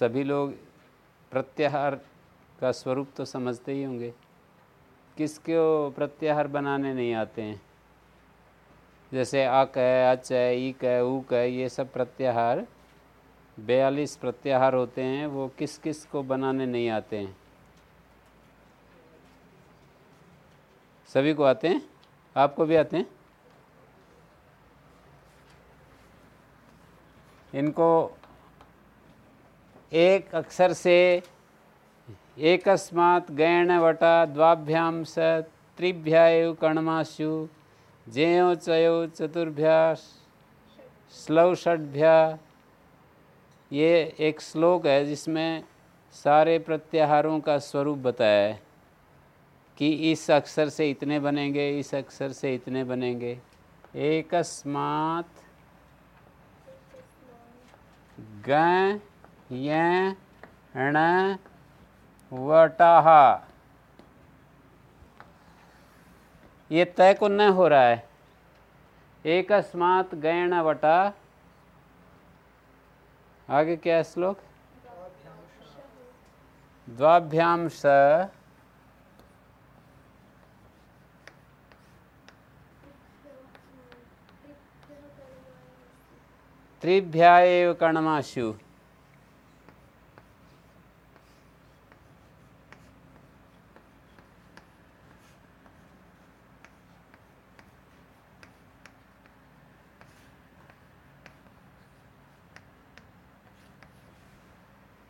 सभी लोग प्रत्याहार का स्वरूप तो समझते ही होंगे। किसको प्रत्याहार बनाने नहीं आते हैं? जैसे अक है अच है ईक है ऊक है ये सब प्रत्याहार, बयालीस प्रत्याहार होते हैं, वो किस किस को बनाने नहीं आते हैं? सभी को आते हैं? आपको भी आते हैं? इनको एक अक्षर से एकस्मात् गैण वटा द्वाभ्याम स त्रिभ्या कणमाशु जयो चयो चतुर्भ्या स्लव ये एक श्लोक है जिसमें सारे प्रत्याहारों का स्वरूप बताया है कि इस अक्षर से इतने बनेंगे, इस अक्षर से इतने बनेंगे। एकस्मात् ग वटाहा ये तय को न हो रहा है। एकस्मात् गैण वटा। आगे क्या श्लोक? द्वाभ्याम स त्रिभ्या कर्णमाशु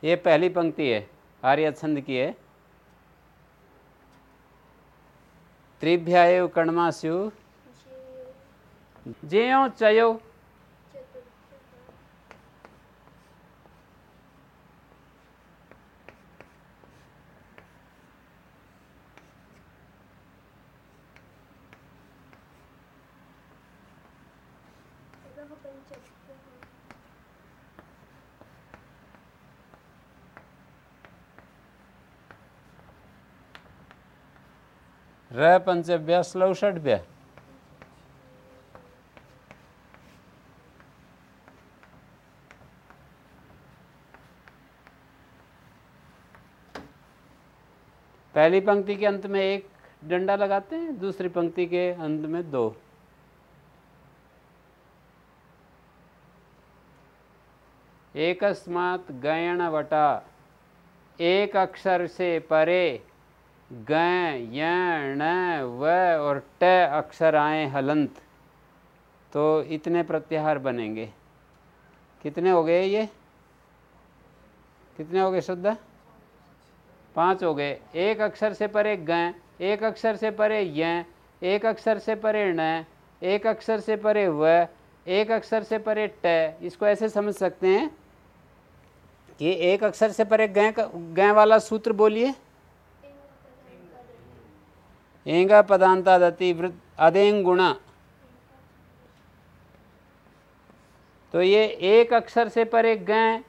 ये पहली पंक्ति है आर्य छंद की है। त्रिभ्याय कणमास्यु ज्यो चयो र पहली पंक्ति के अंत में एक डंडा लगाते हैं, दूसरी पंक्ति के अंत में दो। एकस्मात् गयण वटा एक अक्षर से परे ग, य व और ट अक्षर आए हलंत। तो इतने प्रत्याहार बनेंगे। कितने हो गए ये? कितने हो गए शुद्ध पाँच हो गए। एक अक्षर से परे ग, एक अक्षर से परे य, एक अक्षर से परे न एक अक्षर से परे व, एक अक्षर से परे ट। इसको ऐसे समझ सकते हैं? कि एक अक्षर से परे गै वाला सूत्र बोलिए। एँगा पदांतादति वृत अदेंग गुणा तो ये एक अक्षर से परे गै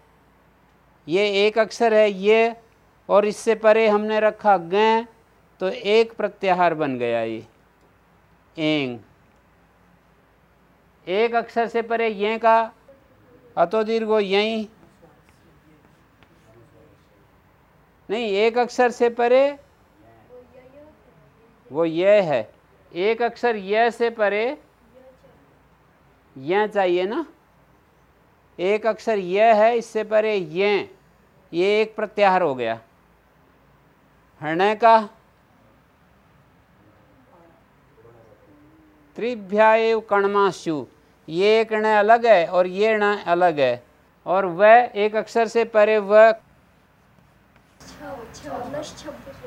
ये एक अक्षर है ये, और इससे परे हमने रखा गै तो एक प्रत्याहार बन गया ये। एंग। एक अक्षर से परे ये का, अतो दीर्घो यही। नहीं, एक अक्षर से परे वो ये है। एक अक्षर यह से परे यह चाहिए ना? एक अक्षर यह है इससे परे ये। ये एक प्रत्याहार हो गया। हृणय का त्रिभ्याय कणमाशु ये एक ण अलग है और ये ण अलग है। और वह एक अक्षर से परे वह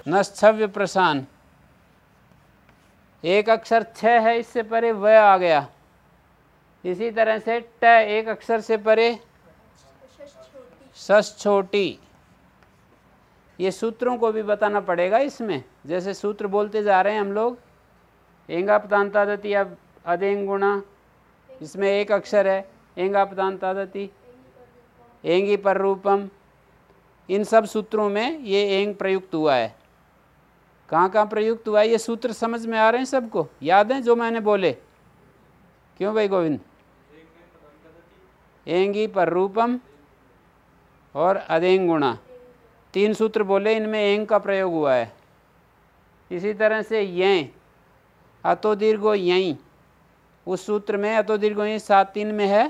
नश्छव्य प्रसान एक अक्षर छ है, इससे परे व आ गया। इसी तरह से ट एक अक्षर से परे सस छोटी। ये सूत्रों को भी बताना पड़ेगा इसमें। जैसे सूत्र बोलते जा रहे हैं हम लोग, एँगा पतांतादति अब अदेंग गुणा, इसमें एक अक्षर है, एँगा पतांतादति एँगी पर रूपम। इन सब सूत्रों में ये एंग प्रयुक्त हुआ है। कहाँ कहाँ प्रयुक्त हुआ ये सूत्र समझ में आ रहे हैं सबको? याद हैं जो मैंने बोले? क्यों भाई गोविंद? एँगी पर रूपम और अदेंग गुणा तीन सूत्र बोले, इनमें एंग का प्रयोग हुआ है। इसी तरह से यं अतो दीर्घो यहीं उस सूत्र में अतो दीर्घो यहीं सात तीन में है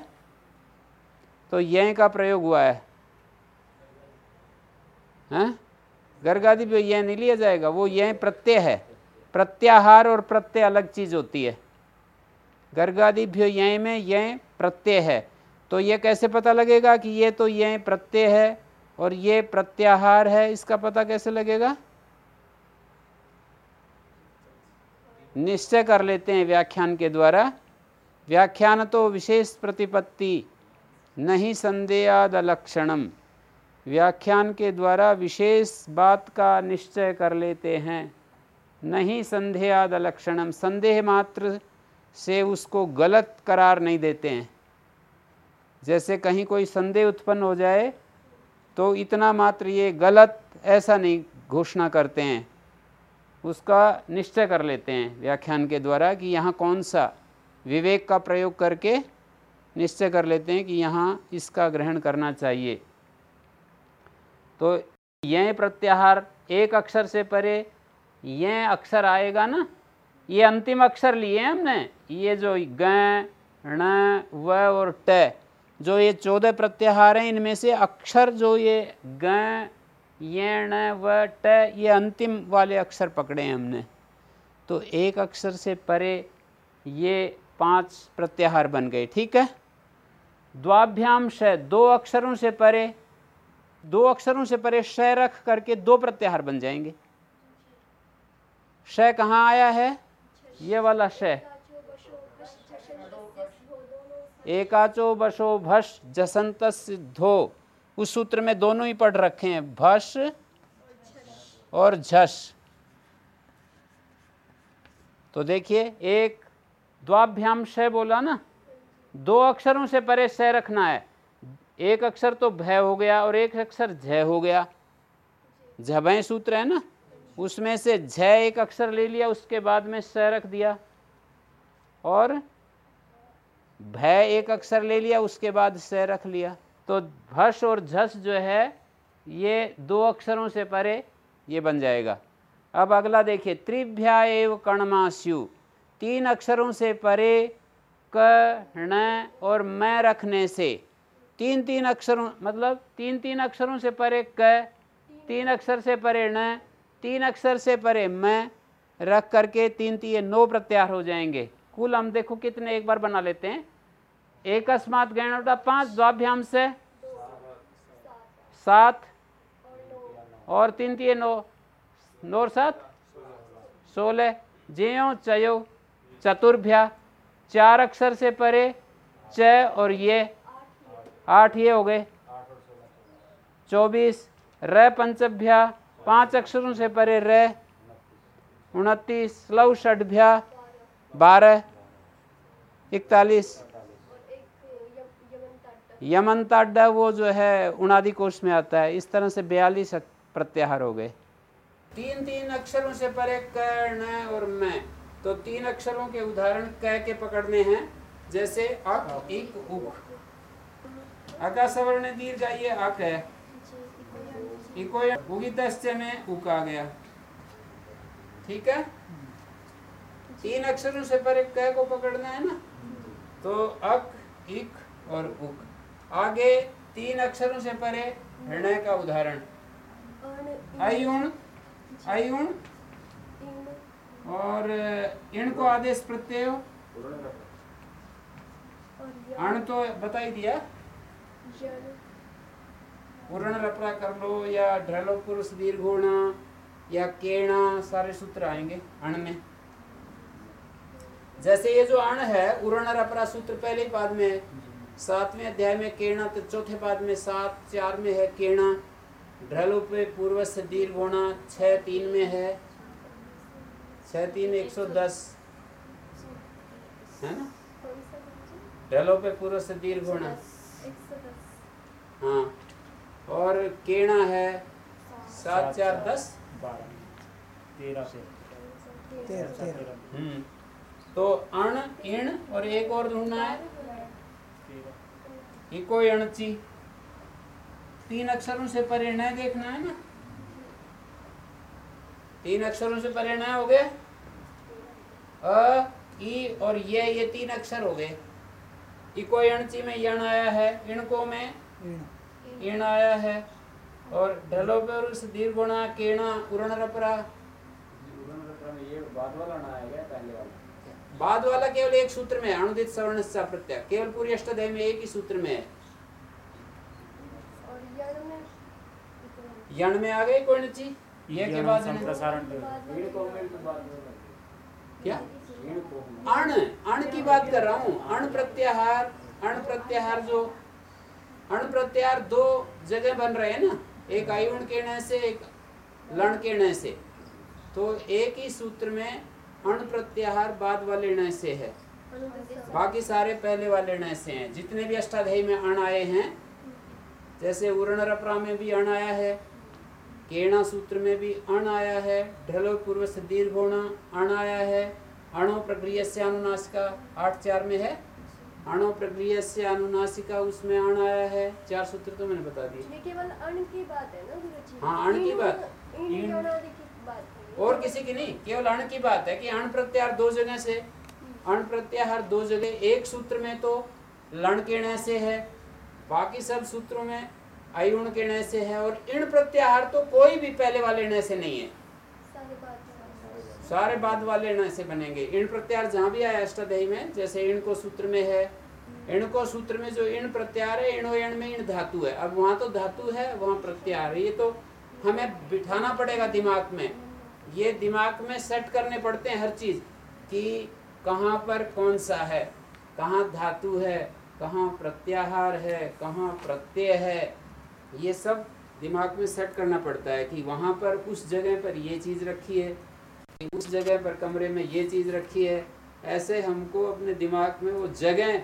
तो यं का प्रयोग हुआ है। हैं? गर्गादि भी यह नहीं लिया जाएगा, वो यह प्रत्यय है। प्रत्याहार और प्रत्यय अलग चीज़ होती है। गर्गादिभ्यो यह में यह प्रत्यय है। तो ये कैसे पता लगेगा कि ये तो यह प्रत्यय है और ये प्रत्याहार है, इसका पता कैसे लगेगा? निश्चय कर लेते हैं व्याख्यान के द्वारा। व्याख्यान तो विशेष प्रतिपत्ति, नहीं संदेहाद लक्षणम व्याख्यान के द्वारा विशेष बात का निश्चय कर लेते हैं। नहीं संदेहाद लक्षणम, संदेह मात्र से उसको गलत करार नहीं देते हैं। जैसे कहीं कोई संदेह उत्पन्न हो जाए तो इतना मात्र ये गलत ऐसा नहीं घोषणा करते हैं। उसका निश्चय कर लेते हैं व्याख्यान के द्वारा कि यहाँ कौन सा विवेक का प्रयोग करके निश्चय कर लेते हैं कि यहाँ इसका ग्रहण करना चाहिए। तो यह प्रत्याहार एक अक्षर से परे, यह अक्षर आएगा ना? ये अंतिम अक्षर लिए हमने। ये जो ग, ण, व और ट, जो ये चौदह प्रत्याहार हैं, इनमें से अक्षर जो ये ग, ये, ण, व, ट, ये अंतिम वाले अक्षर पकड़े हैं हमने। तो एक अक्षर से परे ये पाँच प्रत्याहार बन गए, ठीक है? द्वाभ्याम श दो अक्षरों से परे दो अक्षरों से परे श रख करके दो प्रत्याहार बन जाएँगे। श कहाँ आया है? ये वाला श। एकाचो बशो भस जसंत धो। उस सूत्र में दोनों ही पढ़ रखे हैं भस और झस तो देखिए, एक द्वाभ्याम श बोला ना, दो अक्षरों से परे श रखना है। एक अक्षर तो भय हो गया और एक अक्षर झय हो गया। झभय सूत्र है ना? उसमें से झय एक अक्षर ले लिया, उसके बाद में स रख दिया। और भय एक अक्षर ले लिया, उसके बाद स रख लिया। तो भस और झस जो है, ये दो अक्षरों से परे ये बन जाएगा। अब अगला देखिए, त्रिभ्या एव कणमास्यु तीन अक्षरों से परे क, ण और मैं रखने से तीन तीन अक्षरों मतलब तीन तीन अक्षरों से परे क, तीन अक्षर से परे न, तीन अक्षर से परे मैं, रख करके तीन तीन नौ प्रत्यार हो जाएँगे। कुल हम देखो कितने एक बार बना लेते हैं। एक अस्मात गण पाँच द्वाभ्याम से सात। और तीन तीन नौ। नौ सात? सोलह। ज्यो चयो चतुर्भ्या। चार अक्षर से परे, च और ये। आठ ये हो गए। चौबीस र पंचभ्या, पाँच अक्षरों से परे र उनतीस लव षडभ्या, बारह, इकतालीस। यमन यमनताड्डा वो जो है उनादि कोष में आता है। इस तरह से बयालीस प्रत्याहार हो गए। तीन तीन अक्षरों से परे क और मैं। तो तीन अक्षरों के उदाहरण क के पकड़ने हैं। जैसे अक, इक, उक। अका सवर्ण दीर्घ ये अक है इको में उक आ गया। ठीक है? तीन अक्षरों से पर क को पकड़ना है ना? तो अक, इक और उक। आगे तीन अक्षरों से परे हृणय का उदाहरण। अयुण अयुण और इण को आदेश प्रत्यय। अण तो बता ही दिया। पूर्ण कर लो या ढलो पुरुष दीर्घोणा या केणा, सारे सूत्र आएँगे, अण में। जैसे ये जो अण है उर्ण रपरा सूत्र पहले पाद में है। सातवें अध्याय में केणा तो चौथे पाद में सात, चार में है केणा। ढलो पे पूर्व से दीर्घोणा छ तीन में है। छ तीन, एक सौ दस। है ना? ढलो पे पूर्व से दीर्घोणा हाँ। और केना है सात चार दस। बारह। तेरह से। हम्म। तो अण इण और एक और ढूंढना है। इको अणची तीन अक्षरों से परे न देखना है ना? तीन अक्षरों से परिणय हो गए? अ ई और ये ये तीन अक्षर हो गए। इको अणची में यण आया है। इणको में इण आया है। और ढलो पर उस दीर्घुणा केणा उरण रपरा ये बाद वाला ना आएगा पहले वाला बाद वाला केवल एक सूत्र में अनुदित सवर्ण प्रत्यय। केवल पूरी अष्टाध्याय में एक ही सूत्र में है। यण में आ गई कोई ची ये के बाद तो बाद में क्या? अण अण की बात कर रहा हूँ। अण प्रत्याहार अण प्रत्याहार जो अण प्रत्याहार दो जगह बन रहे हैं ना, एक आयुण के ण से, एक लण के ण से। तो एक ही सूत्र में अण प्रत्याहार बाद वाले ण से है। बाकी सारे पहले वाले ण से हैं। जितने भी अष्टाध्यायी में अण आए हैं, जैसे उरण रपरा में भी अण आया है, केणा सूत्र में भी अण आया है, ढलो पूर्व से दीर्घोणा अण आया है, अणो प्रक्रिया से अनुनाश का आठ चार में है। अणो प्रक्रिया से अनुनासिका उसमें अण आया है। चार सूत्र तो मैंने बता दिए। ये केवल अण की बात है ना हाँ, अण की बात। और किसी की नहीं केवल अण की बात है कि अण प्रत्याहार दो जगह से। अण प्रत्याहार दो जगह एक सूत्र में तो लण के ण से है बाकी सब सूत्रों में अयुण के ण से है और इण प्रत्याहार तो कोई भी पहले वाले ण से नहीं है। सारे- बाद वाले ण से बनेंगे। इण प्रत्याहार जहाँ भी आया अष्टाध्यायी में, जैसे इण को सूत्र में है, इण को सूत्र में जो इण प्रत्यार है, इणो इण में इण धातु है। अब वहाँ तो धातु है, वहाँ प्रत्यार ये तो हमें बिठाना पड़ेगा दिमाग में। ये दिमाग में सेट करने पड़ते हैं हर चीज़ कि कहाँ पर कौन सा है, कहाँ धातु है, कहाँ प्रत्याहार है, कहाँ प्रत्यय है। ये सब दिमाग में सेट करना पड़ता है कि वहाँ पर उस जगह पर ये चीज़ रखी है उस जगह पर कमरे में ये चीज़ रखी है ऐसे हमको अपने दिमाग में वो जगह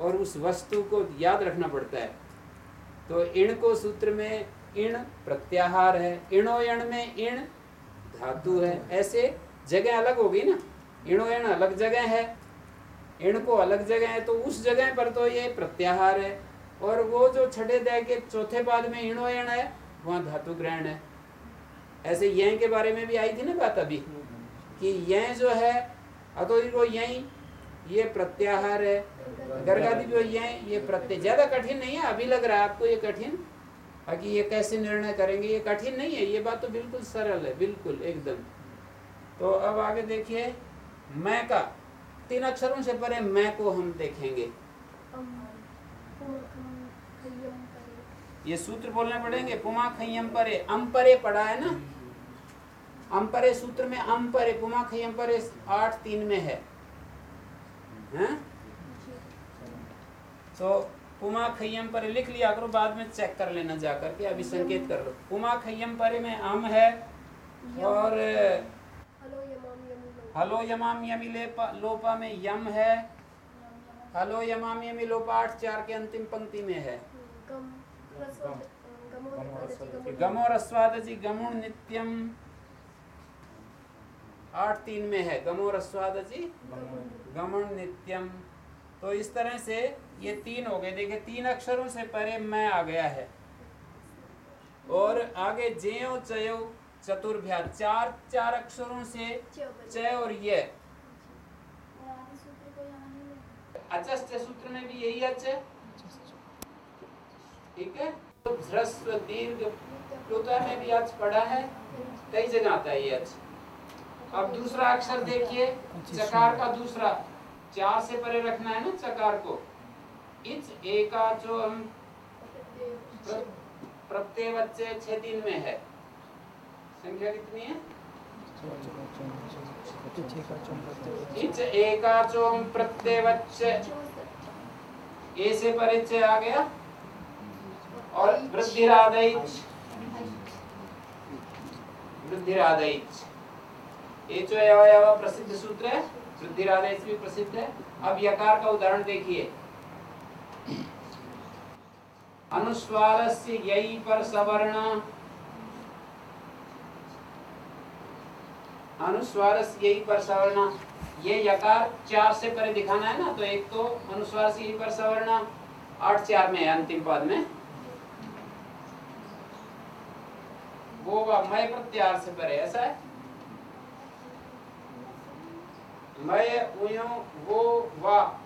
और उस वस्तु को याद रखना पड़ता है। तो इण को सूत्र में इण प्रत्याहार है इणो यण में इण धातु है ऐसे जगह अलग होगी ना। इणो यण अलग जगह है इण को अलग जगह है तो उस जगह पर तो ये प्रत्याहार है। और वो जो छठे दय के चौथे पाद में इणो यण है वहाँ धातु ग्रहण है। ऐसे यह के बारे में भी आई थी ना बात अभी? कि यह जो है, अतो को यही, ये प्रत्याहार है। गर्गादि भी यह, ये प्रत्यय ज़्यादा कठिन नहीं है, अभी लग रहा है आपको ये कठिन, बाकी ये कैसे निर्णय करेंगे, ये कठिन नहीं है, ये बात तो बिल्कुल सरल है, बिल्कुल, एकदम। तो अब आगे देखिए, मैं का, तीन अक्षरों से परे मैं को हम देखेंगे। ये सूत्र बोलने पड़ेंगे, पुमा खयम परे, अम परे पड़ा है ना? अम परे सूत्र में अम परे पुमा खयम परे आठ तीन में है हैं? तो पुमा खयम परे लिख लिया करो बाद में चेक कर लेना जाकर के अभी संकेत कर लो पुमा खयम परे में अम है और हलो यमाम यमी लेपा में यम है हलो यमाम यमी लोपा आठ चार के अंतिम पंक्ति में है गम गमो रसवद रस्वादजी गमुण नित्यम आठ तीन में है। गमो रस्वादजी गमन नित्यम। तो इस तरह से ये तीन हो गए। देखिए, तीन अक्षरों से परे मैं आ गया है। और आगे ज्यो चयो चतुर्भ्या चार चार अक्षरों से च और ये। अचस्त सूत्र में भी यही अच है ठीक है। तो दीर्घ। में भी अच पड़ा है। कई जगह आता है ये अच अब दूसरा अक्षर देखिए चकार का दूसरा। चार से परे रखना है ना चकार को? इच एका जो हम प्र- प्रत्यय बच्चे छह दिन में है। संख्या कितनी है? इच एका जो हम प्रत्यय बच्चे ए से परे च आ गया। और वृद्धिरादैच वृद्धिरादैच ये जो प्रसिद्ध सूत्र है वृद्धिरादैच भी प्रसिद्ध है। अब यकार का उदाहरण देखिए। अनुस्वारस्य यही पर सवर्ण। अनुस्वारस्य यही पर सवर्ण। ये यकार चार से परे दिखाना है ना तो एक तो अनुस्वार से यही पर सवर्ण, आठ चार में है, अंतिम पद में। वा मय प्रत्यार से परे, ऐसा है? उयो वो वा।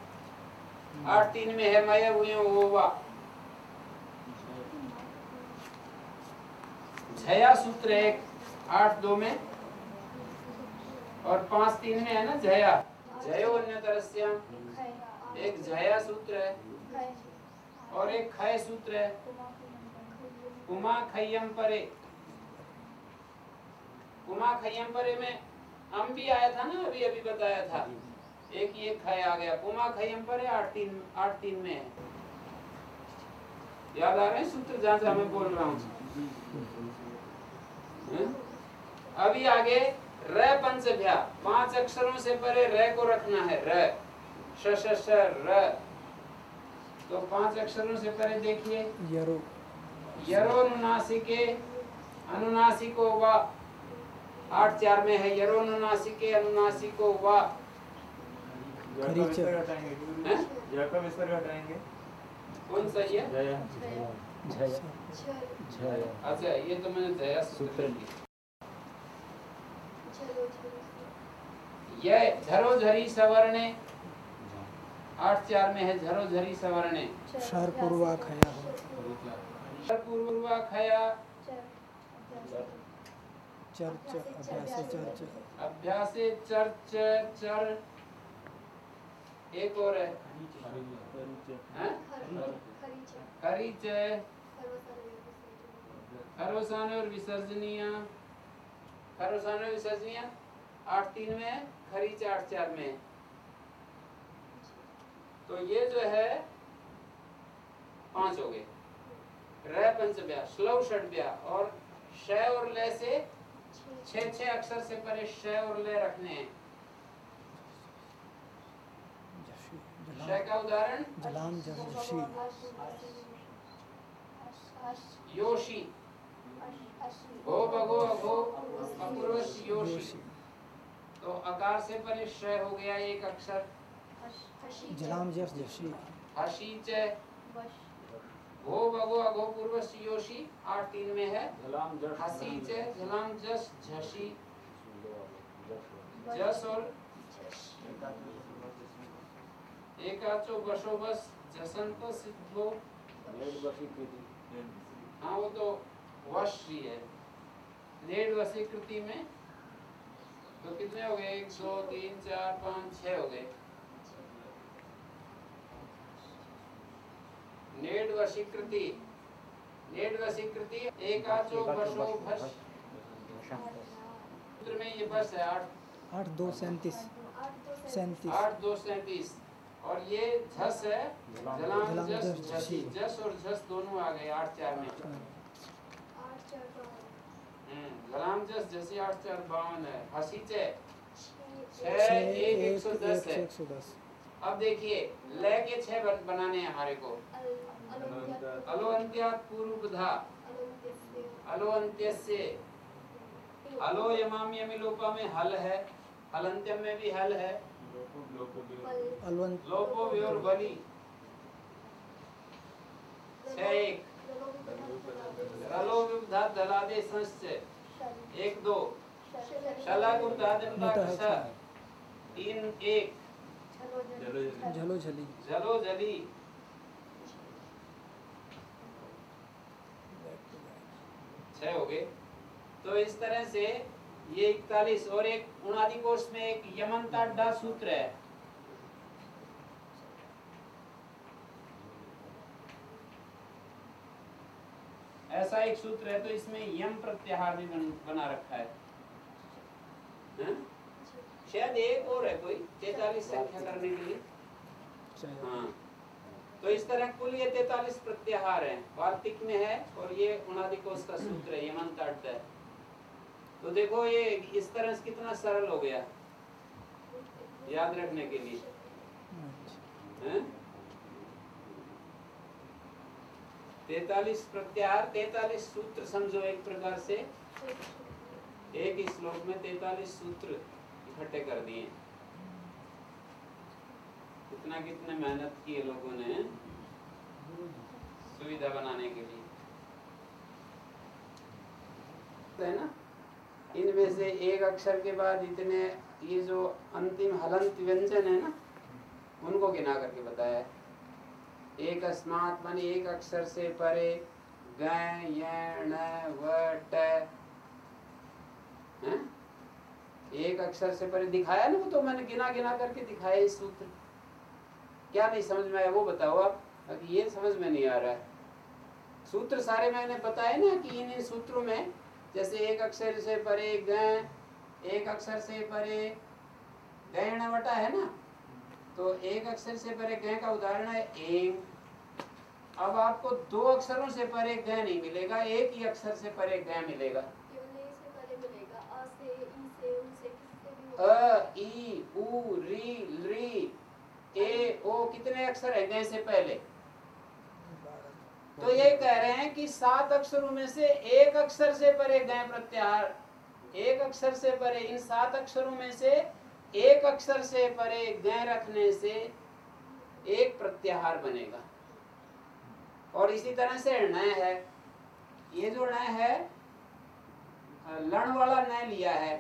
तीन में है उयो वो वा। सूत्र एक, आठ दो में। और पाँच तीन में है ना जयो अन्य तरस्या एक झया सूत्र है। और एक खय सूत्र है। उमा खय्यम परे। उमा खयम परे में हम भी आया था ना अभी अभी बताया था। एक ये खय आ गया उमा खय्यम परे आठ तीन आठ तीन में। है याद आ रहे हैं सूत्र जहाँ से मैं बोल रहा हूँ? अभी आगे र पंचभ्या। पाँच अक्षरों से परे र को रखना है र श श श र। तो पाँच अक्षरों से परे देखिए। यरो। यरोनुनासिके अनुनासिको वा आठ चार में है वा हैं? जयकब इस पर हटाएँगे कौन सही है अच्छा ये तो मैंने जया सूत्र यह सवर्णे। आठ चार में है सवर्णे। शर पूर्वा खया हो। पूर्वा खया। चर्च अभ्यास चर्च। अभ्यासे चर्च चर। एक और है। हैं? खरोसान और विसर्जनीय। खरोसान और विसर्जनीय? आठ तीन में खरीच आठ चार में तो ये जो है पाँच हो गए। रह पंचव्या श्लव षडव्या और श और ल से छह छह अक्षर से परे श और ल रखने हैं। जशी श जलाम का उदाहरण? जलाम जशी योशी। गो बगो अगो अपुरुष योशी। तो अकार से परे श हो गया एक अक्षर। जलाम जस जशी हसी च। गो बगो अगो पूर्वश योशी आठ तीन में है। हसी च झलाम जस झसी। जस और एकाचो बसो बस जसंत सिद्धो। हाँ वो तो वश ही। है डेढ़ वसीकृति में तो कितने हो गए? एक दो तीन चार पाँच छह हो गए। नेड वशीकृति नेड वशीकृति एक बसो भस। सूत्र में ये बस है आठ। आठ दो सैंतीस। सैंतीस। आठ दो सैंतीस। और ये झस है जलाम जलाम जस जस झसी। झसी। जस और झस दोनों आ गए आठ चार में। हम्म, जलाम जस झसी आठ चार बावन है। हसी चे। छह एक सौ दस है। एक सौ दस। अब देखिए ल के छह बनाने हैं हमारे को। अलो अंत्यात पूर्व अलो अंत्य से अलो यमाम में हल है। हलंत्यम में भी हल है। लोपो व्योर बली एक। रलो विबधा दलादे संश्चय एक दो। शला है तीन एक। झलो झली जलो जली छह हो गए तो इस तरह से ये इकतालीस और एक उनादि कोष में एक यमनता डा सूत्र है। ऐसा एक सूत्र है तो इसमें यम प्रत्याहार भी बन, बना रखा है। शायद एक और है कोई तैतालीस संख्या करने के लिए। हाँ। तो इस तरह कुल ये तैतालीस प्रत्याहार हैं। वार्तिक में है और ये उनादिकोश का सूत्र है यमन तट है। तो देखो ये इस तरह से कितना सरल हो गया, याद रखने के लिए? तैतालीस प्रत्याहार, तैतालीस सूत्र समझो एक प्रकार से। एक श्लोक में तैतालीस सूत्र इकट्ठे कर दिए। कितना कितने मेहनत की है लोगों ने सुविधा बनाने के लिए? तो है ना? इनमें से एक अक्षर के बाद इतने, ये जो अंतिम हलंत व्यंजन है ना, उनको गिना करके बताया एक अस्मात माने, एक अक्षर से परे ग? एक अक्षर से परे दिखाया ना वो तो मैंने गिना गिना करके दिखाया इस सूत्र। क्या नहीं समझ में आया? वो बताओ आप। ये समझ में नहीं आ रहा है। सूत्र सारे मैंने बताए ना कि इन इन सूत्रों में जैसे एक अक्षर से परे ग एक अक्षर से परे गण वटा है ना? तो एक अक्षर से परे ग का उदाहरण है एंग। अब आपको दो अक्षरों से परे ग नहीं मिलेगा एक ही अक्षर से परे ग मिलेगा। अ ई उ री री ए ओ कितने अक्षर है ग से पहले। तो ये कह रहे हैं कि सात अक्षरों में से एक अक्षर से परे गए प्रत्याहार। एक अक्षर से परे इन सात अक्षरों में से एक अक्षर से परे गए रखने से एक प्रत्याहार बनेगा। और इसी तरह से ण है। ये जो ण है लण वाला न लिया है।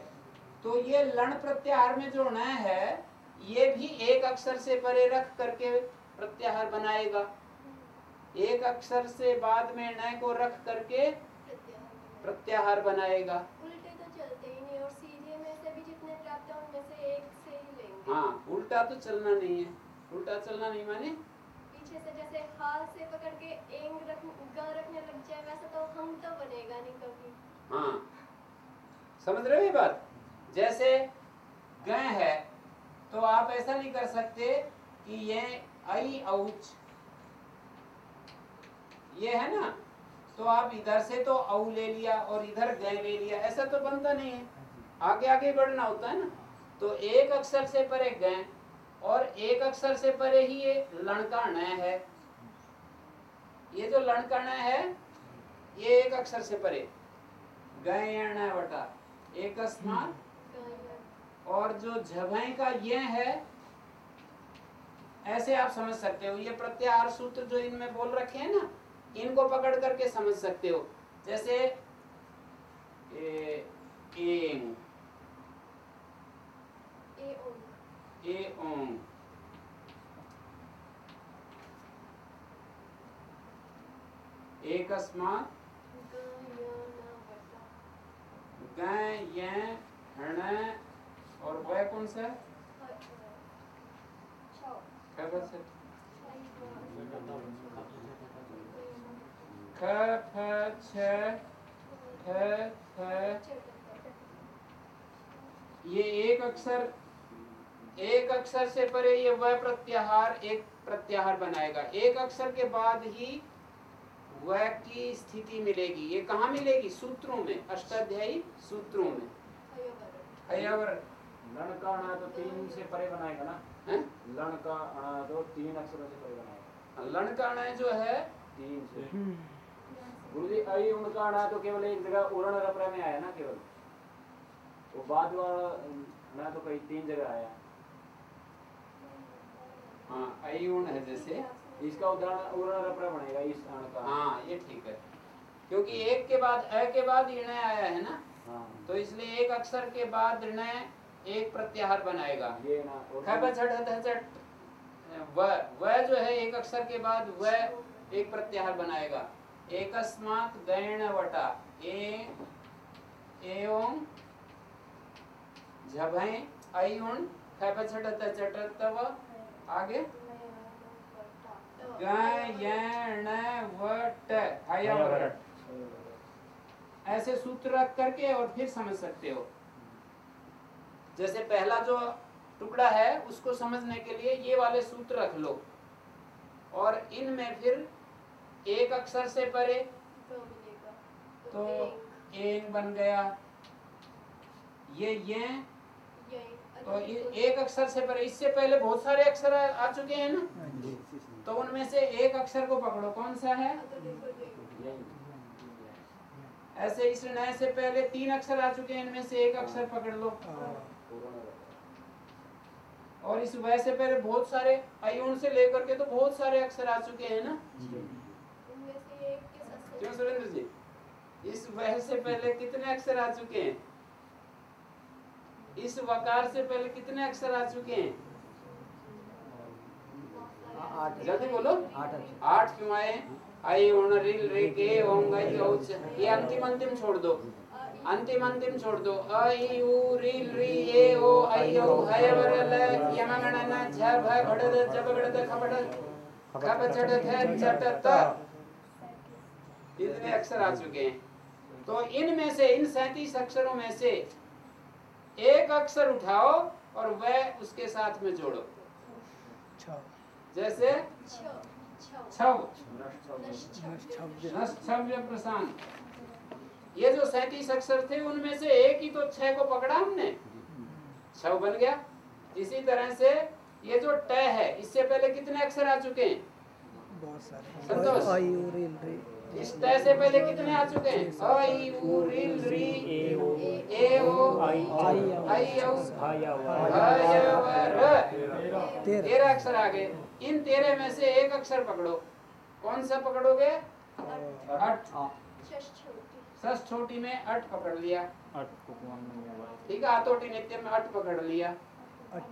तो ये लण प्रत्याहार में जो ण है ये भी एक अक्षर से परे रख करके प्रत्याहार बनाएगा। एक अक्षर से बाद में न को रख करके प्रत्याहार बनाएगा। उल्टे तो चलते ही नहीं और सीधे में से भी जितने प्राप्त हैं उनमें से एक से ही लेंगे। हाँ उल्टा तो चलना नहीं है। उल्टा चलना नहीं माने? पीछे से जैसे हाल से पकड़ के एंग रख रखने लग जाए वैसा तो हम तो बनेगा नहीं कभी। हाँ। समझ रहे हो ये बात? जैसे ग है तो आप ऐसा नहीं कर सकते कि ये आई औच, ये है ना? तो आप इधर से तो औ ले लिया और इधर ग ले लिया, ऐसा तो बनता नहीं है। आगे आगे बढ़ना होता है ना? तो एक अक्षर से परे ग और एक अक्षर से परे ही ये लणका न है। ये जो लणका न है, ये एक अक्षर से परे। गयण वटा एक अस्मात और जो झभय का ये है ऐसे आप समझ सकते हो। ये प्रत्याहार सूत्र जो इनमें बोल रखे हैं ना इनको पकड़ करके समझ सकते हो। जैसे ए, एंग ए ओंग ए ओंग और वह कौन सा है? बस? ख फ छ फ फ। ये एक अक्षर एक अक्षर से परे ये वह प्रत्याहार एक प्रत्याहार बनाएगा। एक अक्षर के बाद ही वह की स्थिति मिलेगी। ये कहाँ मिलेगी? सूत्रों में अष्टाध्यायी सूत्रों में। हयावर लण का अणा तो तीन से परे बनाएगा ना? हैं? लण का अणा तो तीन अक्षरों से परे बनाएगा। लणकाणा जो है? तीन से। गुरु जी आई उनका अणा तो केवल एक जगह उरण रपरा में आया ना केवल? वो बाद वाला अणा तो कई तीन जगह आया। हाँ अयुण है जैसे। इसका उदाहरण उरण रपरा बनेगा इस अण का। हाँ ये ठीक है। क्योंकि एक के बाद अ के बाद ऋणय आया है ना? हाँ। तो इसलिए एक अक्षर के बाद ऋणय एक प्रत्याहार बनाएगा। वह वह जो है एक अक्षर के बाद वह एक प्रत्याहार बनाएगा। एकस्मात गैण वटा ए एवं झभय अयुण तव आगे। गयण वट ऐसे सूत्र रख करके और फिर समझ सकते हो। जैसे पहला जो टुकड़ा है उसको समझने के लिए ये वाले सूत्र रख लो। और इनमें फिर एक अक्षर से परे तो एंग बन गया। ये ये तो एक अक्षर से परे। इससे पहले बहुत सारे अक्षर आ चुके हैं ना? तो उनमें से एक अक्षर को पकड़ो। कौन सा है? ऐसे इस नए से पहले तीन अक्षर आ चुके हैं। इनमें से एक अक्षर पकड़ लो। रपरा। और इस वह से पहले बहुत सारे अयुण से लेकर के तो बहुत सारे अक्षर आ चुके हैं ना? क्यों सुरेंद्र जी? इस वह से पहले कितने अक्षर आ चुके हैं? इस वकार से पहले कितने अक्षर आ चुके हैं? जल्दी बोलो। आठ क्यों आए? आई रिल रे के ओंग आई ये अंतिम अंतिम छोड़ दो। अंतिम अंतिम छोड़ दो आई उ रिल री ए ओ आई ओ हय वर ल यम गण न झ भ घड़ द जब गड़ द खबड़ कब चढ़ थ चट त इतने अक्षर आ चुके हैं तो इनमें से इन सैतीस अक्षरों में से एक अक्षर उठाओ और वह उसके साथ में जोड़ो छ जैसे छ छ छव प्रशांत ये जो सैतीस अक्षर थे उनमें से एक ही तो छह को पकड़ा हमने। छव बन गया। इसी तरह से ये जो ट है इससे पहले कितने अक्षर आ चुके हैं? संतोष। इस ट से पहले कितने आ चुके हैं? उ रिल री। ए ओ ए ओ आई आई आई औ हाया य व र तेरह अक्षर आ गए। इन तेरह में से एक अक्षर पकड़ो। कौन सा पकड़ोगे? अठ। सस छोटी में अठ पकड़ लिया। ठीक है आतोटी नित्य में अठ पकड़ लिया। अठ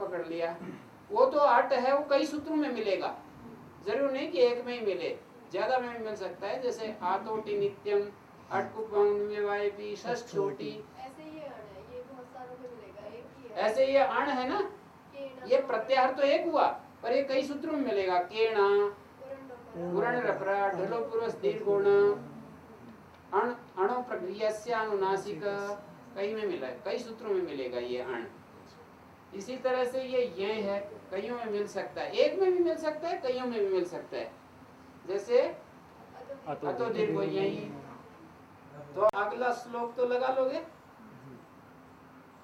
पकड़ लिया। वो तो अठ है वो कई सूत्रों में मिलेगा। ज़रूर नहीं कि एक में ही मिले। ज़्यादा में भी मिल सकता है जैसे आतोटी नित्यम भी षष्ठ छोटी। ऐसे ये अण है ये बहुत सारों में मिलेगा एक ही है। ऐसे ये अण है ना? ये प्रत्याहार तो एक हुआ पर ये कई सूत्रों में मिलेगा। केणा अनुनासिक, कई में मिला, कई सूत्रों में मिलेगा ये अण। इसी तरह से ये ये है, कईयों में मिल सकता है। एक में भी मिल सकता है, कईयों में भी मिल सकता है। जैसे, अतो दीर्घ यही। तो अगला श्लोक तो लगा लोगे?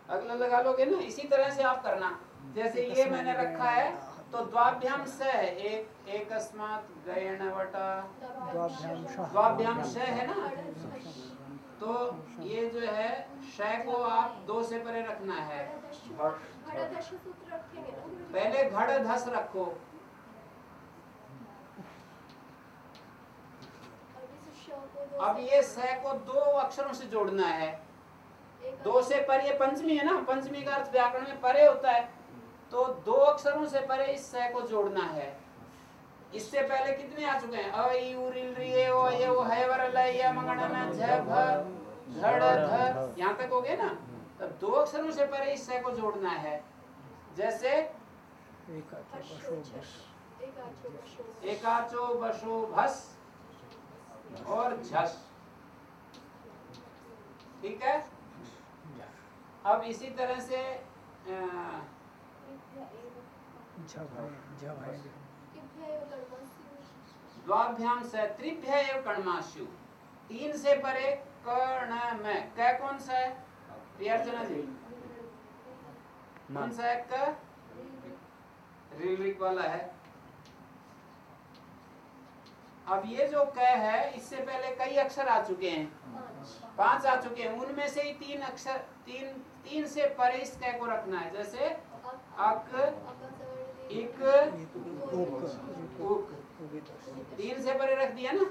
अगला लगा लोगे ना? इसी तरह से आप करना। जैसे ये मैंने रखा है तो द्वाभ्याम स एक एक अस्मात गयण वटा द्वाभ्याम श है ना? तो ये जो है श को आप दो से परे रखना है? पहले घड़ धस रखो। अब से- ये स को दो अक्षरों से जोड़ना है। दो से पर ये पंचमी है ना? पंचमी का अर्थ व्याकरण में परे होता है। तो दो अक्षरों से परे इस स को जोड़ना है। इससे पहले कितने आ चुके हैं? अ ई रिल रि ए ओ ये ओ है वर ल य मंगण झ भ धड़ ध यहाँ तक हो गए ना? तब दो अक्षरों से परे इस स को जोड़ना है। जैसे एकाचो बशो भस और झस। ठीक है? अब इसी तरह से अ, झभ है झभ है इभ्य कर्मसु द्वाभ्याम से त्रिभ्य एव कणमाशु तीन से परे कर्ण में क कौन सा है? प्रियर्चना जी। कौन सा है? क? ऋग्विक वाला है। अब ये जो क है, इससे पहले कई अक्षर आ चुके हैं। पाँच आ चुके हैं। उनमें से ही तीन अक्षर, तीन तीन से परे इस क को रखना है। जैसे अक एक उक तीन से परे रख दिया ना?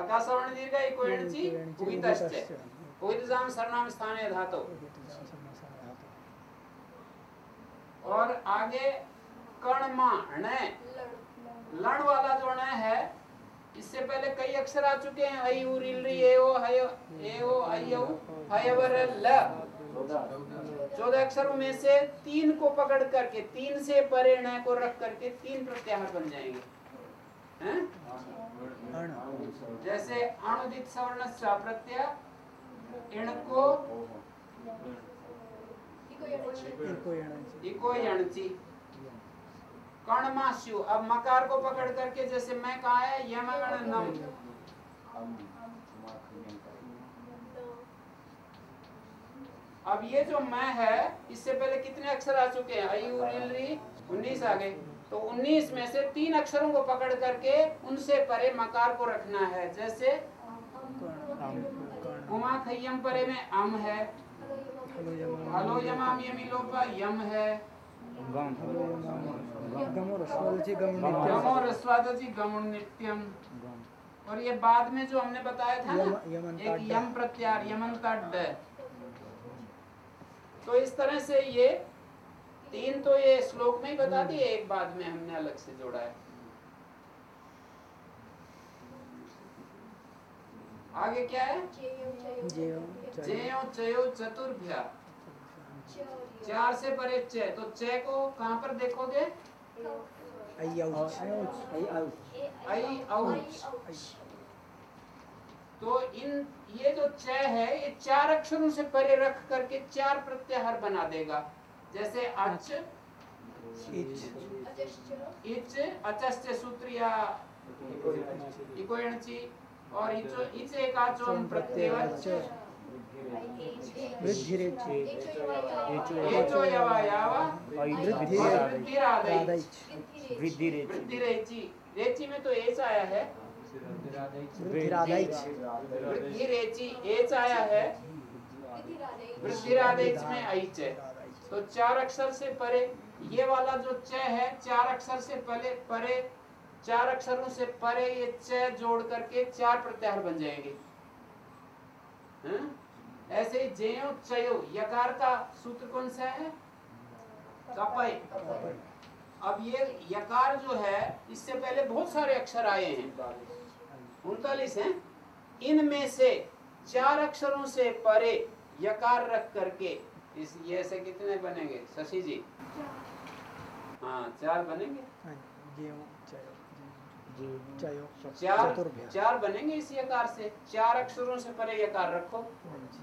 आकाशवर्ण दीर्घ इको एणचि उगितश्च उगितजाम सर्वनाम स्थाने धातो। और आगे कणमा ण लड़ लण वाला जो ण है इससे पहले कई अक्षर आ चुके हैं। अई उ रिल री ए ओ हय ए ओ आई औ हयवर ल। चौदह अक्षरों में से तीन को पकड़ करके, तीन से परे ण को रख करके तीन प्रत्याहार बन जाएँगे। हैं? जैसे अणुदित सवर्ण प्रत्यय यणचि एको इको अब मकार को पकड़ करके, जैसे मैं कहा है, यमगण नम। अब ये जो मैं है इससे पहले कितने अक्षर आ चुके हैं? री उन्नीस आ गए। तो उन्नीस में से तीन अक्षरों को पकड़ करके उनसे परे मकार को रखना है। जैसे उमा खय्यम परे में अम है। हलो यम हलो यमाम यमी लोपा यम है। गम गमो नित्यम। और ये बाद में जो हमने बताया था ना एक यम प्रत्यार यमन का ड तो इस तरह से ये तीन तो ये श्लोक में ही बता दिए एक बाद में हमने अलग से जोड़ा है। आगे क्या है? जेयो चयो चयो चतुर्भ्या। चार से परे च तो च को कहाँ पर देखोगे? अय्यौच आई औच तो इन ये जो च है ये चार अक्षरों से परे रख करके चार प्रत्याहार बना देगा। जैसे अच इच इच अचस्य सूत्र या इकोयणची और इचो एकाचोम वृद्धि रेच में तो एच आया है। वृद्धि रेची एच आया है। वृद्धिरादैच में ऐच है। तो चार अक्षर से परे ये वाला जो च है चार अक्षर से परे परे चार अक्षरों से परे ये च जोड़ करके चार प्रत्याहार बन जाएँगे। ऐसे ही जयो चयो यकार का सूत्र कौन सा है? कपय अब ये यकार जो है इससे पहले बहुत सारे अक्षर आए हैं। उनतालीस हैं। इनमें से चार अक्षरों से परे यकार रख करके इस ये से कितने बनेंगे? शशि जी? हाँ चार बनेंगे? हाँ, जेयो चयो जी। चयो चार चार बनेंगे इस यकार से। चार अक्षरों से परे यकार रखो।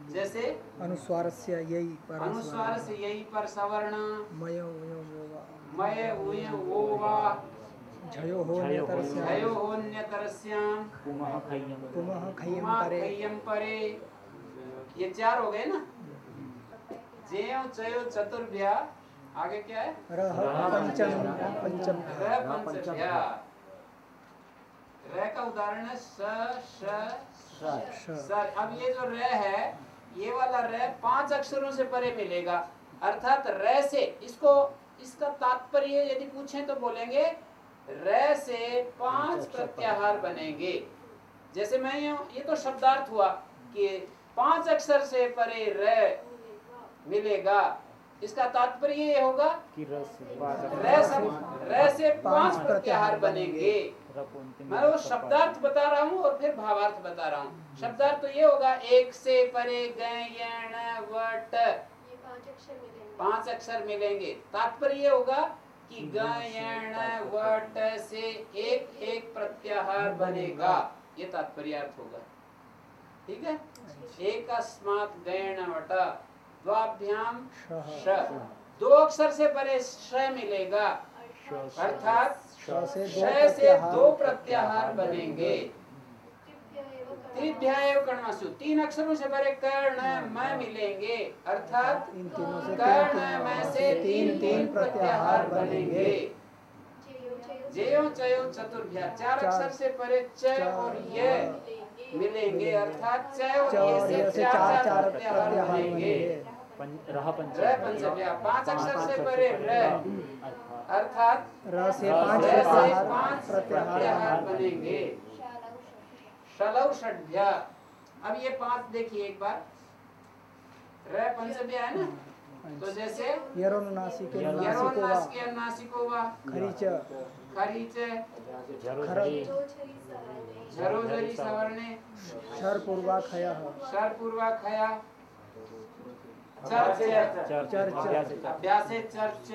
जैसे अनुस्वारस्य यही पर अनुस्वार से यही पर सवर्ण। मयो मय वो। पुमः खय्यम परे। खय्यम परे। ये चार हो गए ना? जेयो चयो चतुर्भ्या। आगे क्या है? रह पंचम। पंचम। र पंचभ्या। र का उदाहरण है स श श। सर अब ये जो र है ये वाला र पाँच अक्षरों से परे मिलेगा। अर्थात र से इसको इसका तात्पर्य यदि पूछें तो बोलेंगे र से पाँच प्रत्याहार बनेंगे। जैसे मैं ये ये तो शब्दार्थ हुआ कि पाँच अक्षर से परे र मिलेगा। इसका तात्पर्य ये होगा कि र से पाँच प्रत्याहार बनेंगे। मैं वो शब्दार्थ बता रहा हूँ और फिर भावार्थ बता रहा हूँ। शब्दार्थ तो ये होगा एक से परे गण वट। पाँच अक्षर मिलेंगे। पाँच अक्षर मिलेंगे। तात्पर्य ये होगा कि गण वट से एक एक प्रत्याहार बनेगा। ये तात्पर्य अर्थ होगा। ठीक है? एक अस्मात गण वट द्वाभ्याम श। दो अक्षर से परे श मिलेगा अर्थात श से दो प्रत्याहार बनेंगे। त्रिध्याय कर्णसु तीन अक्षरों से परे कर्ण म मिलेंगे। अर्थात इन तीनों से कर्ण में से तीन तीन प्रत्याहार बनेंगे। जयो चयो चतुर्भ्या। चार अक्षर से परे च और य मिलेंगे। अर्थात च और य से चार चार प्रत्याहार बनेंगे। पंच रह पंच र पंचभ्या पाँच अक्षर से परे र अर्थात र से पाँच प्रत्याहार बनेंगे। शालाउ शलौ षड्भ्या अब ये पाँच देखिए एक बार। र पंचभ्या है ना? तो जैसे यरोन नासिके यरोन नासिको वा नासिको वा खरीच। खरीच झरोझरी सवर्णे। शर पूर्वा खयः शर पूर्वा खया चर्च चर्च। अभ्यासे चर्च।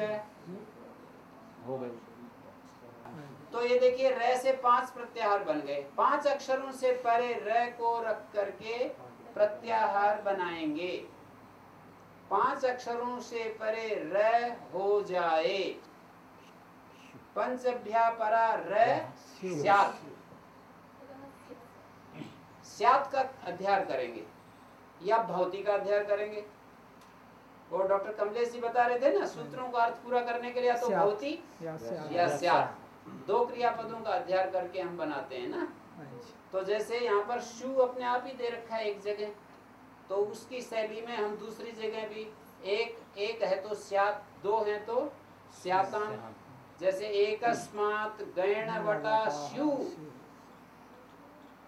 हो गई। तो ये देखिए र से पाँच प्रत्याहार बन गए। पाँच अक्षरों से परे र को रख करके प्रत्याहार बनाएँगे। पाँच अक्षरों से परे र हो जाए। पंचभ्या परा र स्यात्। स्यात् का अध्ययन करेंगे या भौतिक का अध्ययन करेंगे। और डॉक्टर कमलेश जी बता रहे थे ना सूत्रों का अर्थ पूरा करने के लिए या तो। भौतिक या स्यात्। दो क्रियापदों का अध्ययन करके हम बनाते हैं ना। तो जैसे यहाँ पर शु अपने आप ही दे रखा है एक जगह तो उसकी शैली में हम दूसरी जगह भी एक एक है तो स्यात दो है तो स्याताम जैसे एकस्मात गैण वटा स्यु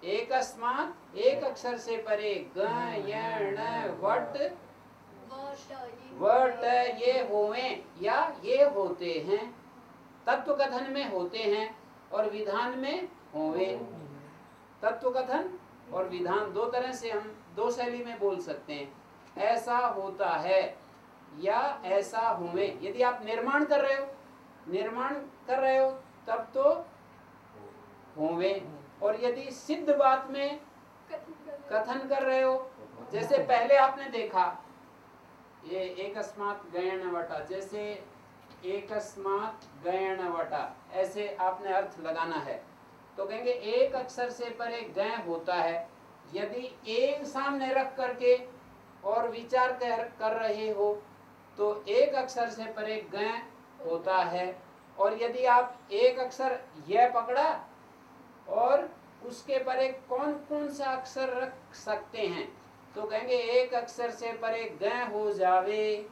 एकस्मात एक अक्षर से परे गण वट। वट ये होवे या ये होते हैं। तत्व कथन में होते हैं और विधान में होवे तत्व कथन और विधान दो तरह से हम दो शैली में बोल सकते हैं। ऐसा होता है या ऐसा होवे यदि आप निर्माण कर रहे हो, निर्माण कर रहे हो, तब तो होवे और यदि सिद्ध बात में कथन कर रहे हो, जैसे पहले आपने देखा, ये एकस्मात गयण वटा, जैसे एकस्मात गयण वटा ऐसे आपने अर्थ लगाना है। तो कहेंगे एक अक्षर से परे गय होता है। यदि एक सामने रख करके और विचार कर कर रहे हो तो एक अक्षर से परे गय होता है। और यदि आप एक अक्षर यह पकड़ा और उसके परे कौन कौन सा अक्षर रख सकते हैं तो कहेंगे एक अक्षर से परे गय हो जावे।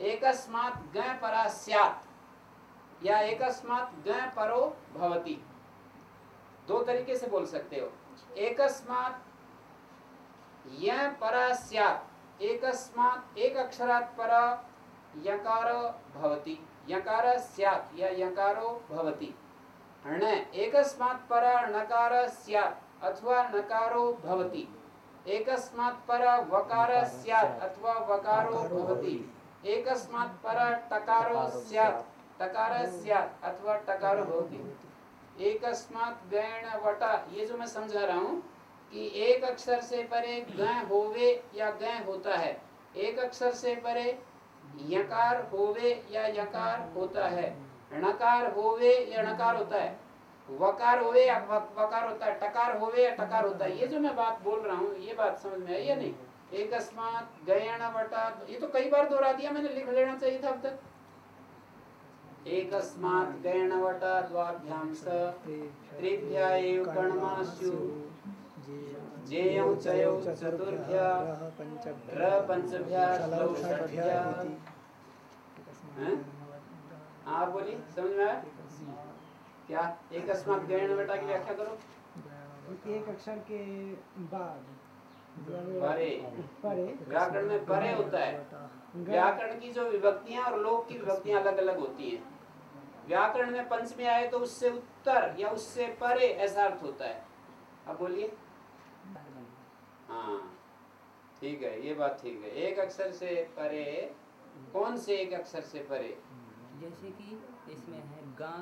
एकस्मात ग परा स्यात्। या एकस्मात ग परो भवति। दो तरीके से बोल सकते हो। एकस्मात य परा स्यात्। एकस्मात एक अक्षरात् परा यकार भवति। यकार स्यात् या यकारो भवति। ण एकस्मात् परा णकार स्यात् अथवा नकारो भवति। एकस्मात् पर वकार स्यात् अथवा वकारो भवति। एकस्मात् पर टकारो स्यात्। टकार स्यात् अथवा टकारो भवति। एकस्मात् गैण वटा ये जो मैं समझा रहा हूँ कि एक अक्षर से परे ग होवे या ग होता है एक अक्षर से परे यकार होवे या यकार होता है णकार होवे या णकार होता है वकार होवे या वकार होता है टकार होवे या टकार होता है ये जो मैं बात बोल रहा हूँ ये बात समझ में आई या नहीं? एक वटा ये तो कई बार दोहरा दिया मैंने, लिख लेना चाहिए था अब तक। एक अस्मात गयण वटा द्वाभ्याम स त्रिभ्या एव चतुर्भ्या, र पंचभ्या षड्भ्या आप बोली समझ में आया? क्या? एक अस्मात गयण वटा की व्याख्या करो। एक अक्षर के बाद परे। परे। व्याकरण में परे होता है। व्याकरण की जो विभक्तियाँ और लोक की विभक्तियाँ अलग अलग होती हैं। व्याकरण में पंच में आए तो उससे उत्तर या उससे परे ऐसा अर्थ होता है। अब बोलिए। हाँ ठीक है ये बात ठीक है। एक अक्षर से परे कौन से एक अक्षर से परे? जैसे कि इसमें है गा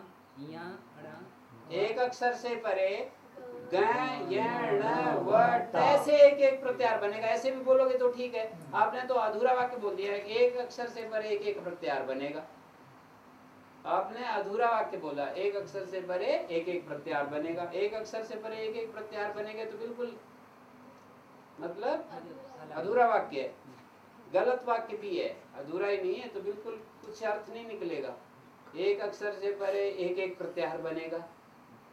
या ड़ा एक अक्षर से परे ग, य, ण, व, ट से एक एक प्रत्यार बनेगा ऐसे भी बोलोगे तो ठीक है। आपने तो अधूरा वाक्य बोल दिया एक अक्षर से परे एक एक प्रत्यार बनेगा। आपने अधूरा वाक्य बोला एक अक्षर से परे एक एक प्रत्यार बनेगा। एक अक्षर से परे एक एक प्रत्यार बनेगा तो बिल्कुल मतलब अधूरा वाक्य है। गलत वाक्य भी है अधूरा ही नहीं है तो बिल्कुल कुछ अर्थ नहीं निकलेगा। एक अक्षर से परे एक एक प्रत्याहार बनेगा।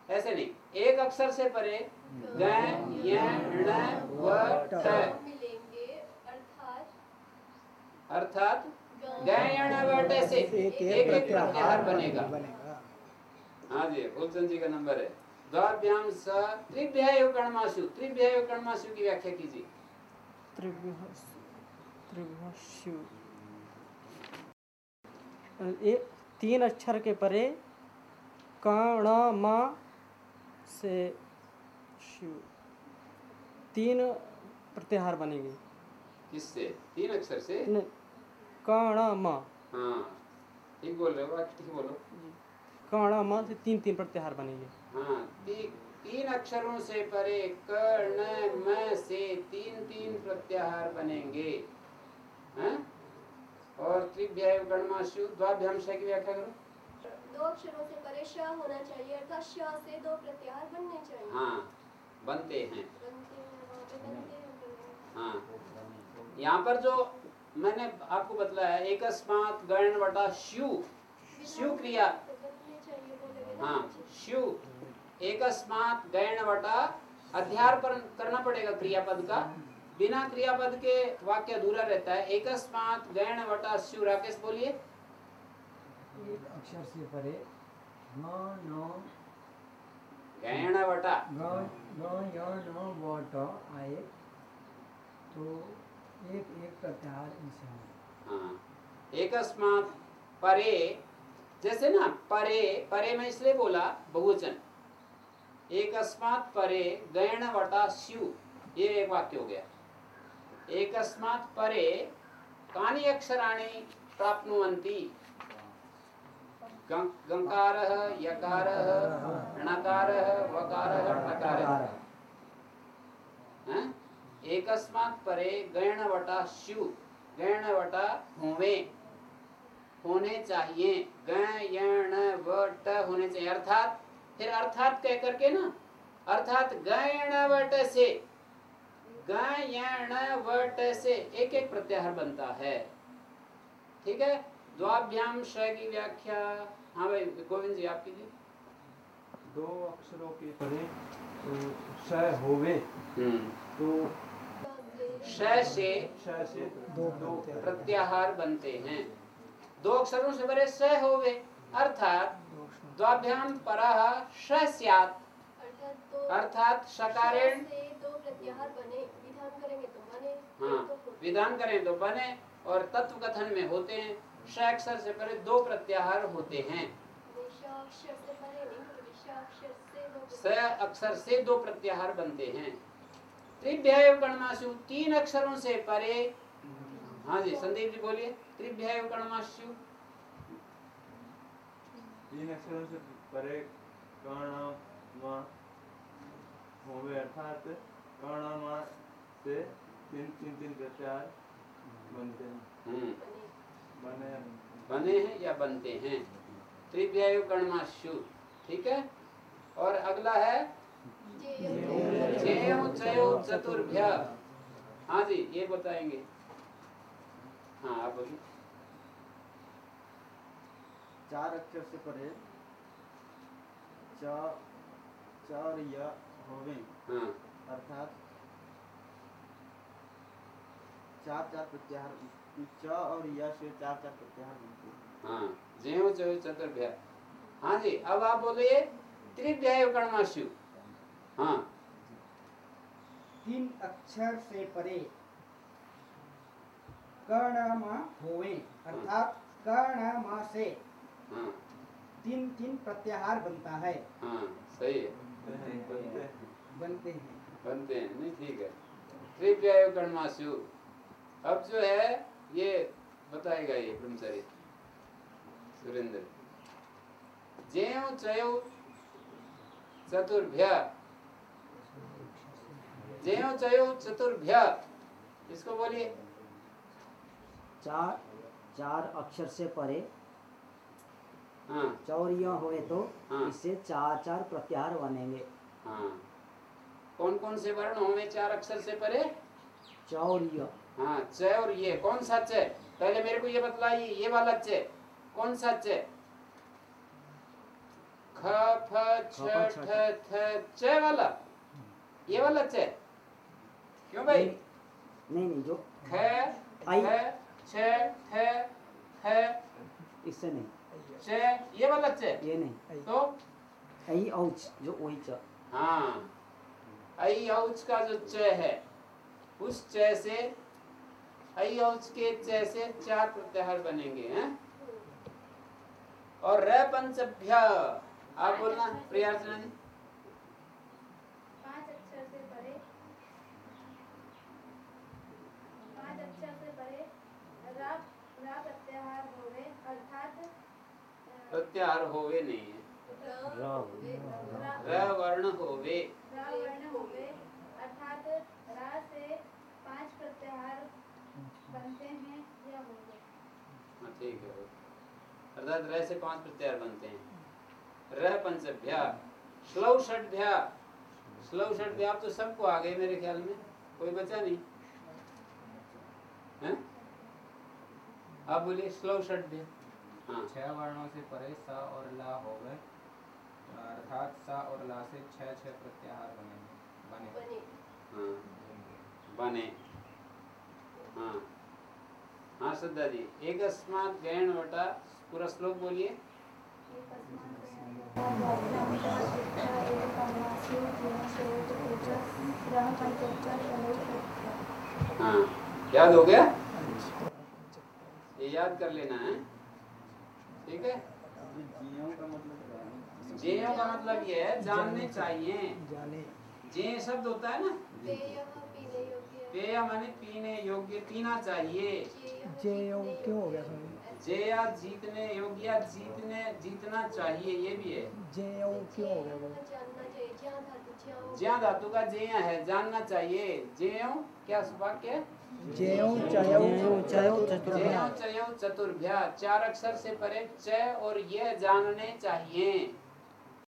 ऐसे नहीं। एक अक्षर से परे ग य ण व ट मिलेंगे अर्थात अर्थात ग य ण व ट से एक एक एक प्रत्याहार बनेगा। हाँ जी फूलचंद जी का नंबर है। द्वाभ्याम स त्रिभ्याय कर्णमाशु त्रिभ्याय कर्णमाशु की व्याख्या कीजिए। त्रिभुवस्यु एक तीन अक्षर के परे कण म से शिव। तीन प्रत्याहार बनेंगे। किससे? तीन अक्षर से? कण म। हाँ। ठीक बोल रहे हो ठीक बोलो। कण म से तीन तीन प्रत्याहार बनेंगे। हाँ ती, तीन अक्षरों से परे क न म से तीन तीन प्रत्याहार बनेंगे। हैं? और त्रिभ्याय गणमाशु द्वाभ्याम श की व्याख्या करो। दो अक्षरों से परे श होना चाहिए अर्थात श से दो प्रत्याहार बनने चाहिए। हाँ बनते हैं। बनते हैं हैं हैं। हाँ। यहाँ पर जो मैंने आपको बतलाया एकस्मात गण वटा शु शु क्रिया हाँ बनने चाहिए। शु एकस्मात गैण वटा अध्यार पर करना पड़ेगा क्रियापद का। बिना क्रियापद के वाक्य अधूरा रहता है। एक एकस्मात गैण वटा शु राकेश बोलिए। एक अक्षर से परे। ग न गैण ग ग य न व आए तो एक एक प्रत्याहार इनसे हाँ। एकस्मात परे जैसे ना परे परे में इसलिए बोला बहुवचन। एकस्मात परे गैण वटा स्यु ये एक वाक्य हो गया। एकस्मात परे कानि अक्षराणि प्राप्नुवन्ति? गं- गङ्कारः, यकारः, णकारः, वकारः टकारः एकस्मात् परे गैण वटा स्यु गैण वटा होवे होने चाहिए। गैण वट, होने चाहिए। अर्थात, फिर अर्थात कह करके ना, अर्थात गैण वट से, गैण वट से एक एक प्रत्याहार बनता है। ठीक है? द्वाभ्याम श की व्याख्या। हाँ भाई गोविंद जी आप कीजिए। दो अक्षरों के परे तो श होवे तो श से श से दो दो प्रत्याहार बनते हैं। दो अक्षरों से बड़े स होवे अर्थात द्वाभ्याम परः श स्यात्। अर्थात दो अर्थात शकारेण से दो प्रत्याहार बने विधान करेंगे तो बने हाँ तो विधान करें तो बने और तत्व कथन में होते हैं। श अक्षर से परे दो प्रत्याहार होते हैं। अक्षर से अक्षर दो प्रत्याहार बनते हैं। त्रिभ्याय गणमाशु तीन अक्षरों से परे। हाँ जी संदीप जी बोलिए। त्रिभ्याय गणमाशु तीन अक्षरों से परे कर्ण होवे अर्थात कर्ण से तीन तीन तीन प्रत्याहार बनते हैं। हम्म। बने बने हैं या बनते हैं? त्रिभ्याय गणमाशु ठीक है? और अगला है? चतुर्भ्य। हाँ जी ये बताएँगे। हाँ आप बोलिए। चार अक्षर से परे। चार च और य होवे। हाँ। अर्थात चार चार प्रत्याहार च और य से चार चार प्रत्याहार बनते हैं। हाँ ज्यो चयो चतुर्भ्य हाँ जी अब आप बोलिए गणमाशु हाँ। तीन अक्षर से परे कर्णमा होवे अर्थात कर्णमा से हाँ। तीन तीन प्रत्याहार बनता है। हाँ सही है। बनते हैं। बनते हैं नहीं ठीक है। गणमाशु अब जो है ये बताएगा ये ब्रह्मचारी सुरेंद्र। ज्यो चयो चतुर्भ्य। ज्यो चयो चतुर्भ्य। इसको बोलिए। चार चार अक्षर से परे। हाँ। चौरिय हुए तो हाँ। इससे चार चार प्रत्याहार बनेंगे। हाँ। कौन कौन से वर्ण होंगे चार अक्षर से परे? चौरिय। हाँ च और ये कौन सा च पहले मेरे को ये बतलाइए ये वाला च कौन सा च ख फ छ ठ थ च वाला? ये वाला च क्यों भाई? नहीं नहीं जो ख आई। ख छ ठ थ इससे नहीं। च ये वाला च ये नहीं। तो आई औच जो वही च हाँ आई औच का जो च है उस च से आई औच के च से चार प्रत्याहार बनेंगे हैं? और र पंचभ्य। आप बोलना प्रियार्चना जी पाँच अक्षर से परे। पाँच अक्षर से परे। रा रा प्रत्याहार होवे अर्थात प्रत्याहार होवे नहीं है। र र होवे, वर्ण होवे रा वर्ण होवे अर्थात रा से पाँच प्रत्याहार बनते हैं या होंगे हाँ ठीक है अर्थात र से पाँच प्रत्याहार बनते हैं। र पंचभ्य श्लव षड्भ्य। श्लव षड्भ्य आप तो सबको आ गए मेरे ख्याल में कोई बचा नहीं। हैं? आप बोलिए श्लव षड्भ्य। हाँ। छह वर्णों से परे स और ला हो गए अर्थात स और ला से छह छह प्रत्याहार बनेंगे बने। बने। हाँ। बने। हाँ। हाँ श्रद्धा जी एक वटा, पूरा श्लोक बोलिए। हाँ याद हो गया? ये याद कर लेना, है? ठीक है? जेयों का मतलब ये है, जानने चाहिए। जे शब्द होता है ना? पेय माने पीने योग्य पीना चाहिए। जे क्यों हो गया स्वामी जेया जीतने योग्य जीतने जीतना चाहिए ये भी है। जे क्यों हो गया ज्या धातु का जेया है जानना चाहिए। जय क्या वाक्य है जेयों चायो चायो जयो चतुर्भ्या चार अक्षर से परे चय और यह जानने चाहिए।